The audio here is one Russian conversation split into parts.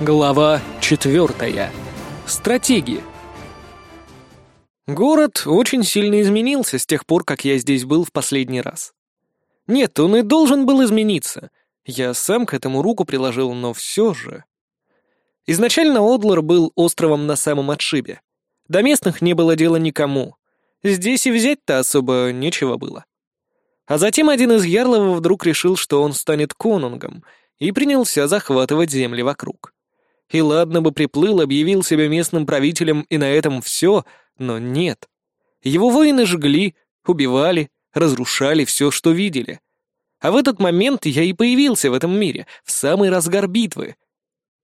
Глава четвертая. Стратегии. Город очень сильно изменился с тех пор, как я здесь был в последний раз. Нет, он и должен был измениться. Я сам к этому руку приложил, но все же... Изначально Одлар был островом на самом отшибе. До местных не было дела никому. Здесь и взять-то особо нечего было. А затем один из ярлов вдруг решил, что он станет конунгом, и принялся захватывать земли вокруг. И ладно бы приплыл, объявил себя местным правителем, и на этом все, но нет. Его воины жгли, убивали, разрушали все, что видели. А в этот момент я и появился в этом мире, в самый разгар битвы.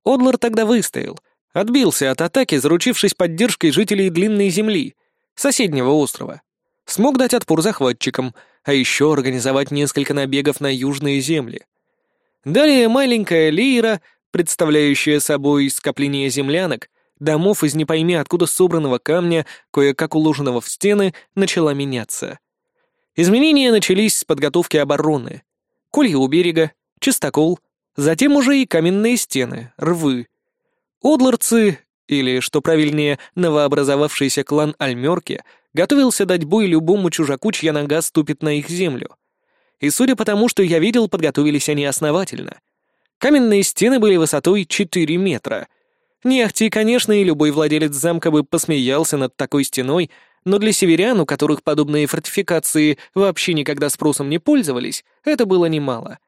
Одлар тогда выстоял, отбился от атаки, заручившись поддержкой жителей Длинной Земли, соседнего острова. Смог дать отпор захватчикам, а еще организовать несколько набегов на южные земли. Далее маленькая Лейра представляющая собой скопление землянок, домов из не пойми откуда собранного камня, кое-как уложенного в стены, начала меняться. Изменения начались с подготовки обороны. Колья у берега, чистокол, затем уже и каменные стены, рвы. Одларцы, или, что правильнее, новообразовавшийся клан Альмерки, готовился дать бой любому чужаку, чья нога ступит на их землю. И судя по тому, что я видел, подготовились они основательно — Каменные стены были высотой 4 метра. Не ахти, конечно, и любой владелец замка бы посмеялся над такой стеной, но для северян, у которых подобные фортификации вообще никогда спросом не пользовались, это было немало.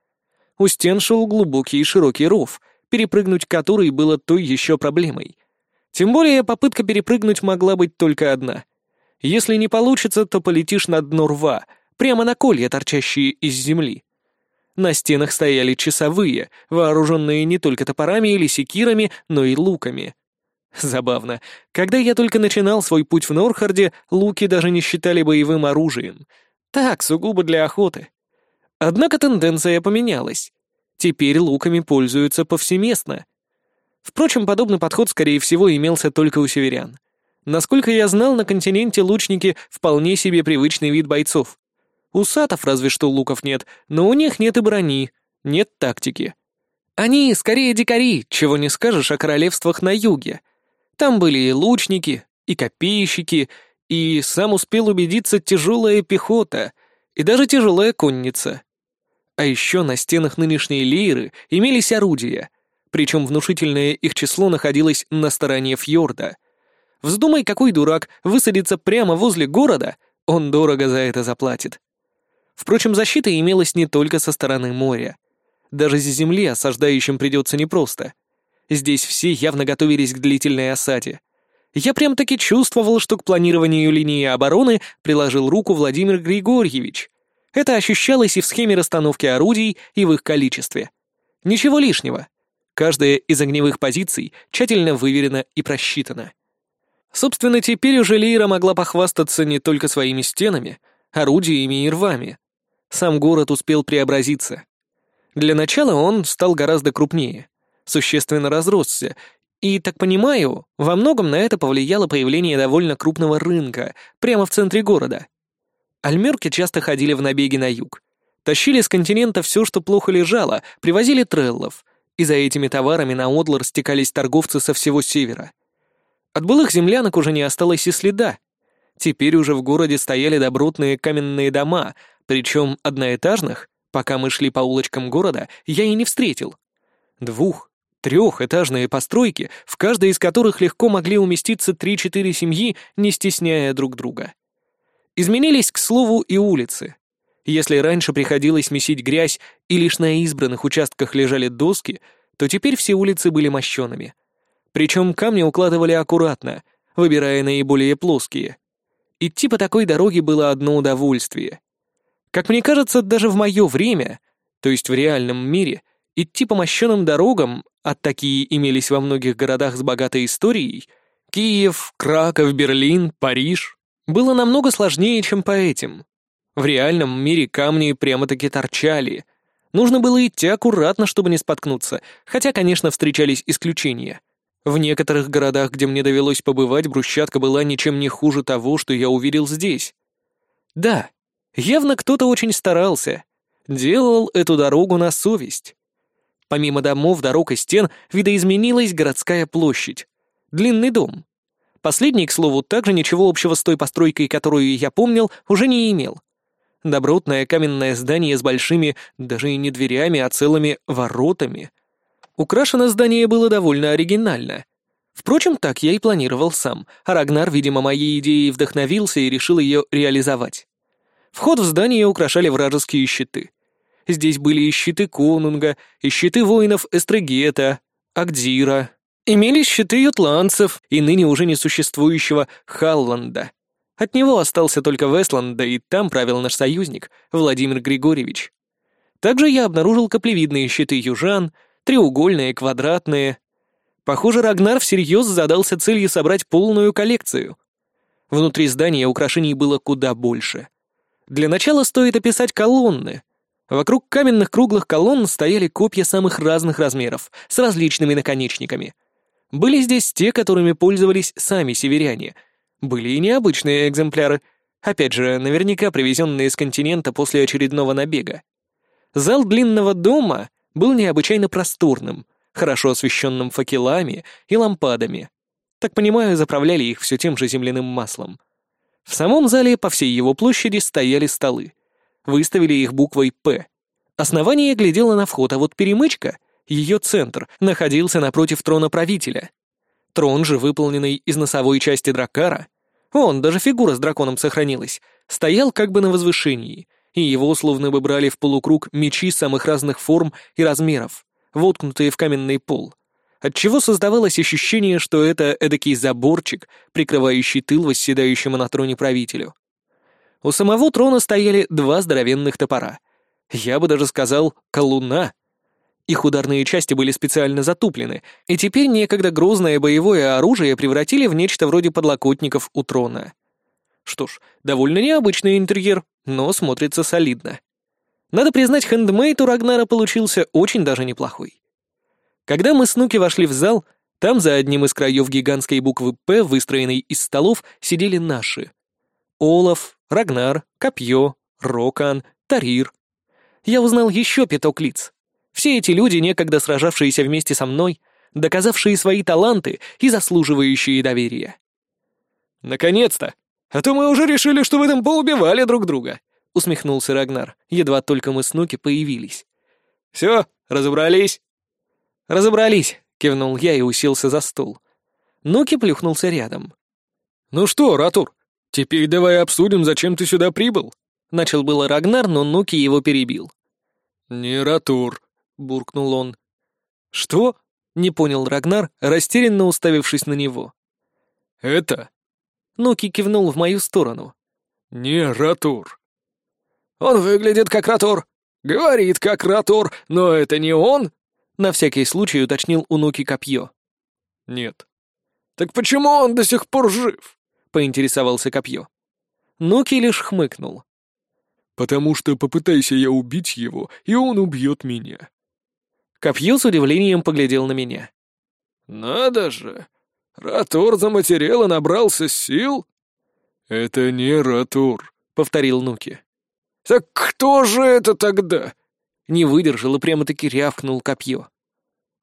У стен шел глубокий и широкий ров, перепрыгнуть который было той еще проблемой. Тем более попытка перепрыгнуть могла быть только одна. Если не получится, то полетишь на дно рва, прямо на колья, торчащие из земли. На стенах стояли часовые, вооруженные не только топорами или секирами, но и луками. Забавно. Когда я только начинал свой путь в Норхарде, луки даже не считали боевым оружием. Так, сугубо для охоты. Однако тенденция поменялась. Теперь луками пользуются повсеместно. Впрочем, подобный подход, скорее всего, имелся только у северян. Насколько я знал, на континенте лучники — вполне себе привычный вид бойцов. У сатов разве что луков нет, но у них нет и брони, нет тактики. Они скорее дикари, чего не скажешь о королевствах на юге. Там были и лучники, и копейщики, и, сам успел убедиться, тяжелая пехота, и даже тяжелая конница. А еще на стенах нынешней Лейры имелись орудия, причем внушительное их число находилось на стороне фьорда. Вздумай, какой дурак, высадится прямо возле города, он дорого за это заплатит. Впрочем, защита имелась не только со стороны моря. Даже с земли осаждающим придется непросто. Здесь все явно готовились к длительной осаде. Я прям-таки чувствовал, что к планированию линии обороны приложил руку Владимир Григорьевич. Это ощущалось и в схеме расстановки орудий, и в их количестве. Ничего лишнего. Каждая из огневых позиций тщательно выверена и просчитана. Собственно, теперь уже Лейра могла похвастаться не только своими стенами, орудиями и рвами, сам город успел преобразиться. Для начала он стал гораздо крупнее, существенно разросся, и, так понимаю, во многом на это повлияло появление довольно крупного рынка прямо в центре города. Альмерки часто ходили в набеги на юг. Тащили с континента все, что плохо лежало, привозили треллов, и за этими товарами на Одлар стекались торговцы со всего севера. От былых землянок уже не осталось и следа. Теперь уже в городе стояли добротные каменные дома — причем одноэтажных, пока мы шли по улочкам города, я и не встретил. Двух, трехэтажные постройки, в каждой из которых легко могли уместиться 3-4 семьи, не стесняя друг друга. Изменились, к слову, и улицы. Если раньше приходилось месить грязь и лишь на избранных участках лежали доски, то теперь все улицы были мощеными. Причем камни укладывали аккуратно, выбирая наиболее плоские. Идти по такой дороге было одно удовольствие — как мне кажется, даже в мое время, то есть в реальном мире, идти по мощенным дорогам, а такие имелись во многих городах с богатой историей, Киев, Краков, Берлин, Париж, было намного сложнее, чем по этим. В реальном мире камни прямо-таки торчали. Нужно было идти аккуратно, чтобы не споткнуться, хотя, конечно, встречались исключения. В некоторых городах, где мне довелось побывать, брусчатка была ничем не хуже того, что я увидел здесь. Да, Явно кто-то очень старался. Делал эту дорогу на совесть. Помимо домов, дорог и стен видоизменилась городская площадь. Длинный дом. Последний, к слову, также ничего общего с той постройкой, которую я помнил, уже не имел. Добротное каменное здание с большими, даже и не дверями, а целыми воротами. Украшено здание было довольно оригинально. Впрочем, так я и планировал сам, а Рагнар, видимо, моей идеей вдохновился и решил ее реализовать. Вход в здание украшали вражеские щиты. Здесь были и щиты конунга, и щиты воинов Эстрегета, Акдира. Имелись щиты ютландцев и ныне уже несуществующего Халланда. От него остался только Вестланд, да и там правил наш союзник, Владимир Григорьевич. Также я обнаружил каплевидные щиты южан, треугольные, квадратные. Похоже, Рагнар всерьез задался целью собрать полную коллекцию. Внутри здания украшений было куда больше — для начала стоит описать колонны. Вокруг каменных круглых колонн стояли копья самых разных размеров, с различными наконечниками. Были здесь те, которыми пользовались сами северяне. Были и необычные экземпляры, опять же, наверняка привезенные с континента после очередного набега. Зал длинного дома был необычайно просторным, хорошо освещенным факелами и лампадами. Так понимаю, заправляли их все тем же земляным маслом. В самом зале по всей его площади стояли столы. Выставили их буквой «П». Основание глядело на вход, а вот перемычка, ее центр, находился напротив трона правителя. Трон же, выполненный из носовой части дракара, он даже фигура с драконом сохранилась, стоял как бы на возвышении, и его словно бы брали в полукруг мечи самых разных форм и размеров, воткнутые в каменный пол — отчего создавалось ощущение, что это эдакий заборчик, прикрывающий тыл восседающему на троне правителю. У самого трона стояли два здоровенных топора. Я бы даже сказал, колуна. Их ударные части были специально затуплены, и теперь некогда грозное боевое оружие превратили в нечто вроде подлокотников у трона. Что ж, довольно необычный интерьер, но смотрится солидно. Надо признать, хендмейт у Рагнара получился очень даже неплохой. Когда мы с Нуки вошли в зал, там за одним из краев гигантской буквы «П», выстроенной из столов, сидели наши. Олаф, Рагнар, Копье, Рокан, Тарир. Я узнал еще пяток лиц. Все эти люди, некогда сражавшиеся вместе со мной, доказавшие свои таланты и заслуживающие доверия. «Наконец-то! А то мы уже решили, что в этом поубивали друг друга!» — усмехнулся Рагнар, едва только мы с Нуки появились. «Все, разобрались?» «Разобрались», — кивнул я и уселся за стол. Нуки плюхнулся рядом. «Ну что, Ратур, теперь давай обсудим, зачем ты сюда прибыл», — начал было Рагнар, но Нуки его перебил. «Не Ратур», — буркнул он. «Что?» — не понял Рагнар, растерянно уставившись на него. «Это?» Нуки кивнул в мою сторону. «Не Ратур». «Он выглядит как Ратур», Говорит, как Ратур, но это не он!» На всякий случай уточнил у Нуки копье. «Нет». «Так почему он до сих пор жив?» — поинтересовался копье. Нуки лишь хмыкнул. «Потому что попытайся я убить его, и он убьет меня». Копье с удивлением поглядел на меня. «Надо же! Ратор заматерел и набрался сил!» «Это не Ратор», — повторил Нуки. «Так кто же это тогда?» не выдержал и прямо-таки рявкнул копье.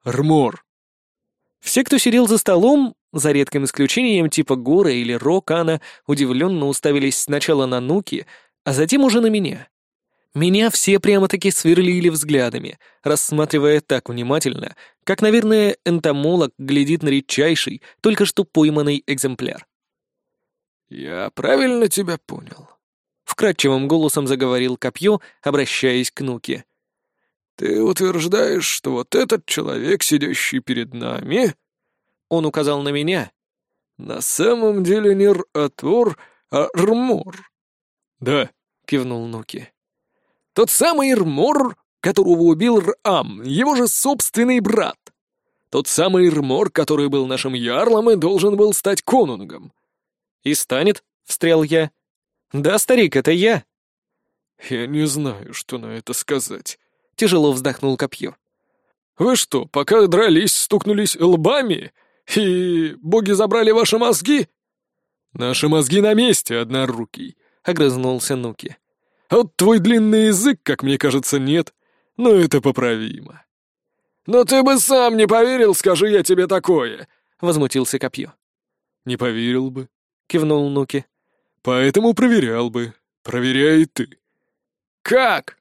«Рмор!» Все, кто сидел за столом, за редким исключением типа Гора или Рокана, удивленно уставились сначала на Нуки, а затем уже на меня. Меня все прямо-таки сверлили взглядами, рассматривая так внимательно, как, наверное, энтомолог глядит на редчайший, только что пойманный экземпляр. «Я правильно тебя понял?» — вкрадчивым голосом заговорил копье, обращаясь к Нуке. «Ты утверждаешь, что вот этот человек, сидящий перед нами...» Он указал на меня. «На самом деле не Ратур, а Рмор». «Да», — кивнул Нуки. «Тот самый Рмор, которого убил Рам, его же собственный брат. Тот самый Ирмор, который был нашим ярлом и должен был стать конунгом. «И станет», — встрял я. «Да, старик, это я». «Я не знаю, что на это сказать», — тяжело вздохнул копье. «Вы что, пока дрались, стукнулись лбами? И боги забрали ваши мозги?» «Наши мозги на месте, однорукий», — огрызнулся Нуки. «А вот твой длинный язык, как мне кажется, нет, но это поправимо». «Но ты бы сам не поверил, скажи я тебе такое!» — возмутился Копье. «Не поверил бы», — кивнул Нуки. «Поэтому проверял бы. Проверяй ты». «Как?»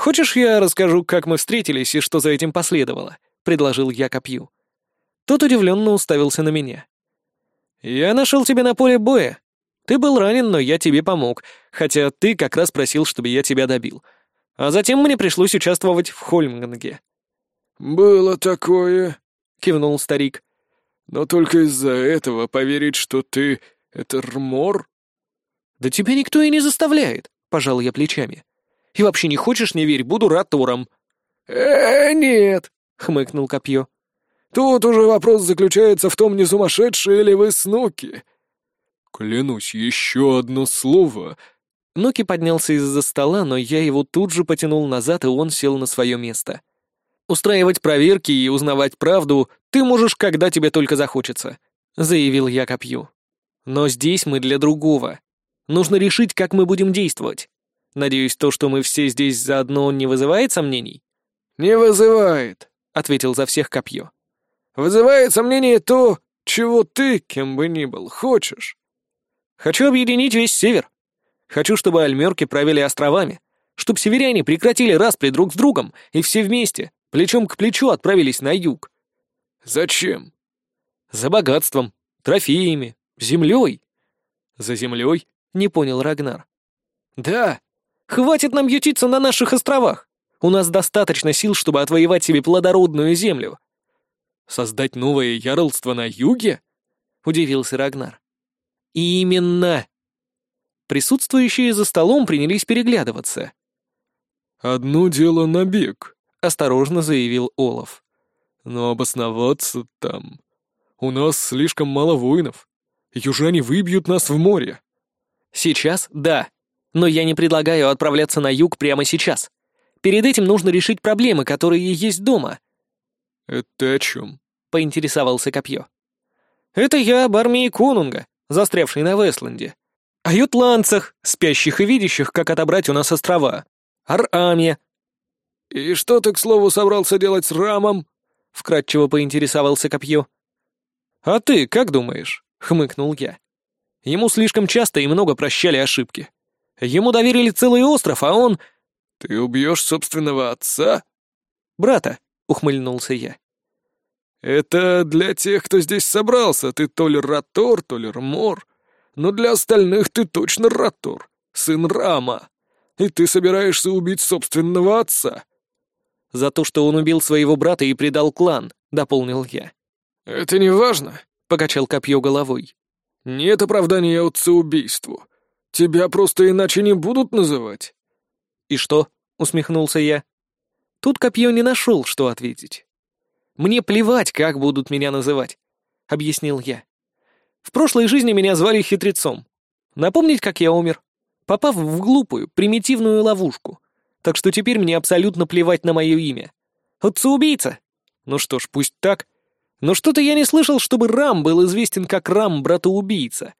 «Хочешь, я расскажу, как мы встретились и что за этим последовало?» — предложил я копью. Тот удивленно уставился на меня. «Я нашел тебя на поле боя. Ты был ранен, но я тебе помог, хотя ты как раз просил, чтобы я тебя добил. А затем мне пришлось участвовать в Хольмганге». «Было такое», — кивнул старик. «Но только из-за этого поверить, что ты — это Рмор?» «Да тебя никто и не заставляет», — пожал я плечами. И вообще не хочешь, не верь, буду ратором». «Э, -э нет», — хмыкнул копье. «Тут уже вопрос заключается в том, не сумасшедшие ли вы снуки». «Клянусь, еще одно слово!» Нуки поднялся из-за стола, но я его тут же потянул назад, и он сел на свое место. «Устраивать проверки и узнавать правду ты можешь, когда тебе только захочется», — заявил я копью. «Но здесь мы для другого. Нужно решить, как мы будем действовать. Надеюсь, то, что мы все здесь заодно, не вызывает сомнений?» «Не вызывает», — ответил за всех копье. «Вызывает сомнение то, чего ты, кем бы ни был, хочешь». «Хочу объединить весь север. Хочу, чтобы альмерки правили островами, чтобы северяне прекратили распри друг с другом и все вместе, плечом к плечу, отправились на юг». «Зачем?» «За богатством, трофеями, землей». «За землей?» — не понял Рагнар. «Да, Хватит нам ютиться на наших островах. У нас достаточно сил, чтобы отвоевать себе плодородную землю». «Создать новое ярлство на юге?» — удивился Рагнар. «Именно!» Присутствующие за столом принялись переглядываться. «Одно дело набег», — осторожно заявил Олов. «Но обосноваться там... У нас слишком мало воинов. Южане выбьют нас в море». «Сейчас — да», но я не предлагаю отправляться на юг прямо сейчас. Перед этим нужно решить проблемы, которые есть дома». «Это о чем?» — поинтересовался Копье. «Это я об армии Конунга, застрявшей на Вестланде. О ютландцах, спящих и видящих, как отобрать у нас острова. Ар-Аме». «И что ты, к слову, собрался делать с Рамом?» — вкратчиво поинтересовался Копье. «А ты как думаешь?» — хмыкнул я. Ему слишком часто и много прощали ошибки. Ему доверили целый остров, а он...» «Ты убьешь собственного отца?» «Брата», — ухмыльнулся я. «Это для тех, кто здесь собрался. Ты то ли Ратор, то ли Рмор. Но для остальных ты точно Ратор, сын Рама. И ты собираешься убить собственного отца». «За то, что он убил своего брата и предал клан», — дополнил я. «Это не важно», — покачал копье головой. «Нет оправдания отца убийству. Тебя просто иначе не будут называть». «И что?» — усмехнулся я. Тут копье не нашел, что ответить. «Мне плевать, как будут меня называть», — объяснил я. «В прошлой жизни меня звали хитрецом. Напомнить, как я умер, попав в глупую, примитивную ловушку. Так что теперь мне абсолютно плевать на мое имя. Отца убийца? Ну что ж, пусть так. Но что-то я не слышал, чтобы Рам был известен как Рам брата убийца.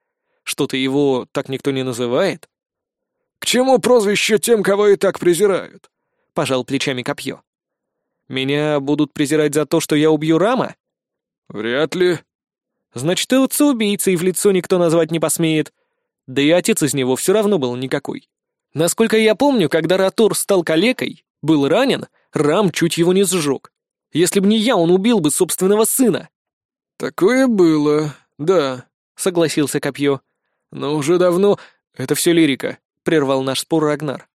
Что-то его так никто не называет?» «К чему прозвище тем, кого и так презирают?» — пожал плечами копье. «Меня будут презирать за то, что я убью Рама?» «Вряд ли». «Значит, и отца и в лицо никто назвать не посмеет. Да и отец из него все равно был никакой. Насколько я помню, когда Ратор стал калекой, был ранен, Рам чуть его не сжег. Если бы не я, он убил бы собственного сына». «Такое было, да», — согласился Копье. Но уже давно... Это все лирика, — прервал наш спор Рагнар.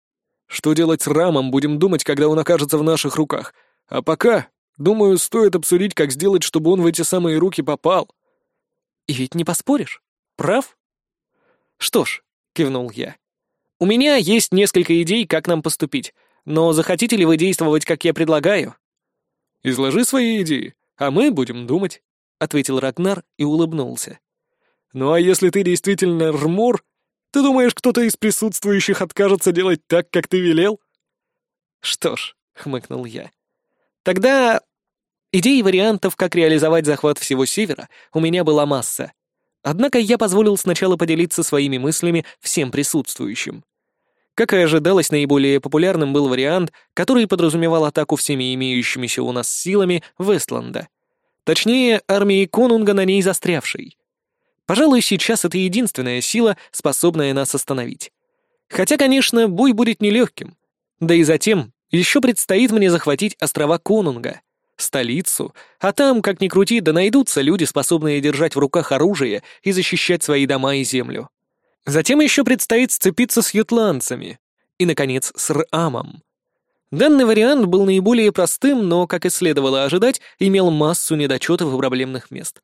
Что делать с Рамом, будем думать, когда он окажется в наших руках. А пока, думаю, стоит обсудить, как сделать, чтобы он в эти самые руки попал. И ведь не поспоришь, прав? Что ж, — кивнул я. У меня есть несколько идей, как нам поступить, но захотите ли вы действовать, как я предлагаю? Изложи свои идеи, а мы будем думать, — ответил Рагнар и улыбнулся. Ну а если ты действительно Рмур, ты думаешь, кто-то из присутствующих откажется делать так, как ты велел? Что ж, хмыкнул я. Тогда идей и вариантов, как реализовать захват всего Севера, у меня была масса. Однако я позволил сначала поделиться своими мыслями всем присутствующим. Как и ожидалось, наиболее популярным был вариант, который подразумевал атаку всеми имеющимися у нас силами Вестланда. Точнее, армии Конунга на ней застрявшей — Пожалуй, сейчас это единственная сила, способная нас остановить. Хотя, конечно, бой будет нелегким. Да и затем еще предстоит мне захватить острова Конунга, столицу, а там, как ни крути, да найдутся люди, способные держать в руках оружие и защищать свои дома и землю. Затем еще предстоит сцепиться с ютландцами. И, наконец, с Рамом. Данный вариант был наиболее простым, но, как и следовало ожидать, имел массу недочетов и проблемных мест.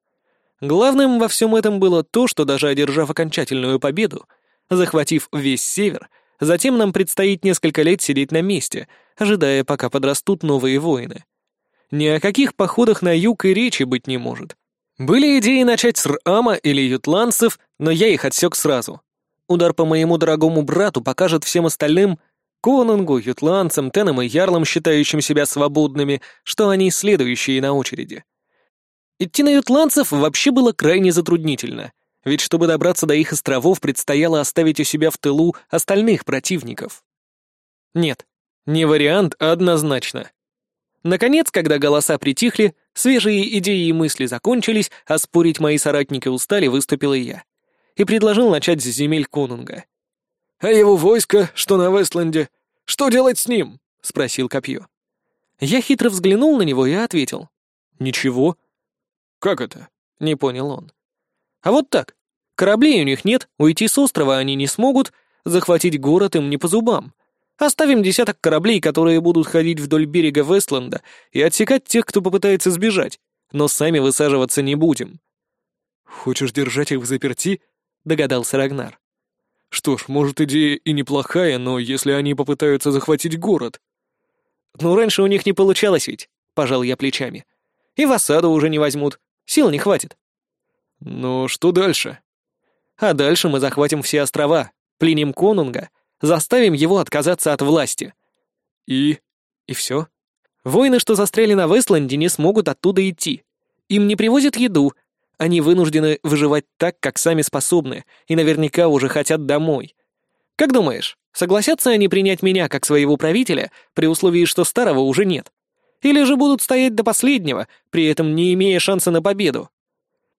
Главным во всем этом было то, что даже одержав окончательную победу, захватив весь север, затем нам предстоит несколько лет сидеть на месте, ожидая, пока подрастут новые воины. Ни о каких походах на юг и речи быть не может. Были идеи начать с Рама или ютландцев, но я их отсек сразу. Удар по моему дорогому брату покажет всем остальным, конунгу, ютландцам, тенам и ярлам, считающим себя свободными, что они следующие на очереди. Идти на ютландцев вообще было крайне затруднительно, ведь чтобы добраться до их островов, предстояло оставить у себя в тылу остальных противников. Нет, не вариант, а однозначно. Наконец, когда голоса притихли, свежие идеи и мысли закончились, а спорить мои соратники устали, выступила я. И предложил начать с земель Конунга. «А его войско, что на Вестланде? Что делать с ним?» — спросил Копье. Я хитро взглянул на него и ответил. «Ничего, «Как это?» — не понял он. «А вот так. Кораблей у них нет, уйти с острова они не смогут, захватить город им не по зубам. Оставим десяток кораблей, которые будут ходить вдоль берега Вестланда и отсекать тех, кто попытается сбежать, но сами высаживаться не будем». «Хочешь держать их в заперти?» — догадался Рагнар. «Что ж, может, идея и неплохая, но если они попытаются захватить город...» «Ну, раньше у них не получалось ведь», — пожал я плечами. «И в осаду уже не возьмут. Сил не хватит». «Ну, что дальше?» «А дальше мы захватим все острова, пленим конунга, заставим его отказаться от власти». «И?» «И все. Воины, что застряли на Вестланде, не смогут оттуда идти. Им не привозят еду, они вынуждены выживать так, как сами способны, и наверняка уже хотят домой. Как думаешь, согласятся они принять меня как своего правителя при условии, что старого уже нет? Или же будут стоять до последнего, при этом не имея шанса на победу.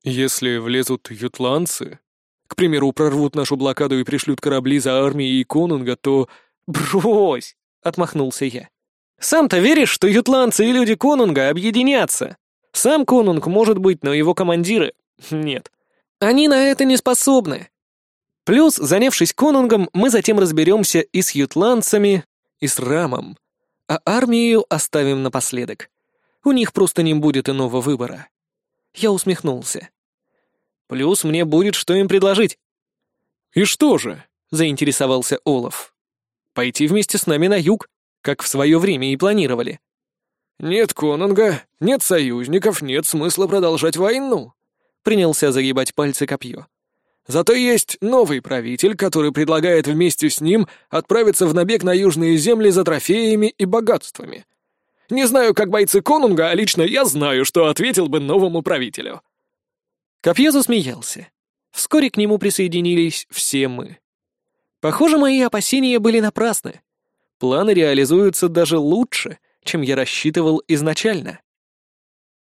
Если влезут ютландцы, к примеру, прорвут нашу блокаду и пришлют корабли за армией Конунга, то... Брось! — отмахнулся я. «Сам-то веришь, что ютландцы и люди Конунга объединятся? Сам Конунг может быть, но его командиры... Нет. Они на это не способны. Плюс, занявшись Конунгом, мы затем разберемся и с ютландцами, и с Рамом а армию оставим напоследок. У них просто не будет иного выбора. Я усмехнулся. Плюс мне будет, что им предложить. И что же? заинтересовался Олов. Пойти вместе с нами на юг, как в свое время и планировали. Нет Конунга, нет союзников, нет смысла продолжать войну. Принялся загибать пальцы копье. Зато есть новый правитель, который предлагает вместе с ним отправиться в набег на южные земли за трофеями и богатствами. Не знаю, как бойцы Конунга, а лично я знаю, что ответил бы новому правителю». Копье засмеялся. Вскоре к нему присоединились все мы. Похоже, мои опасения были напрасны. Планы реализуются даже лучше, чем я рассчитывал изначально.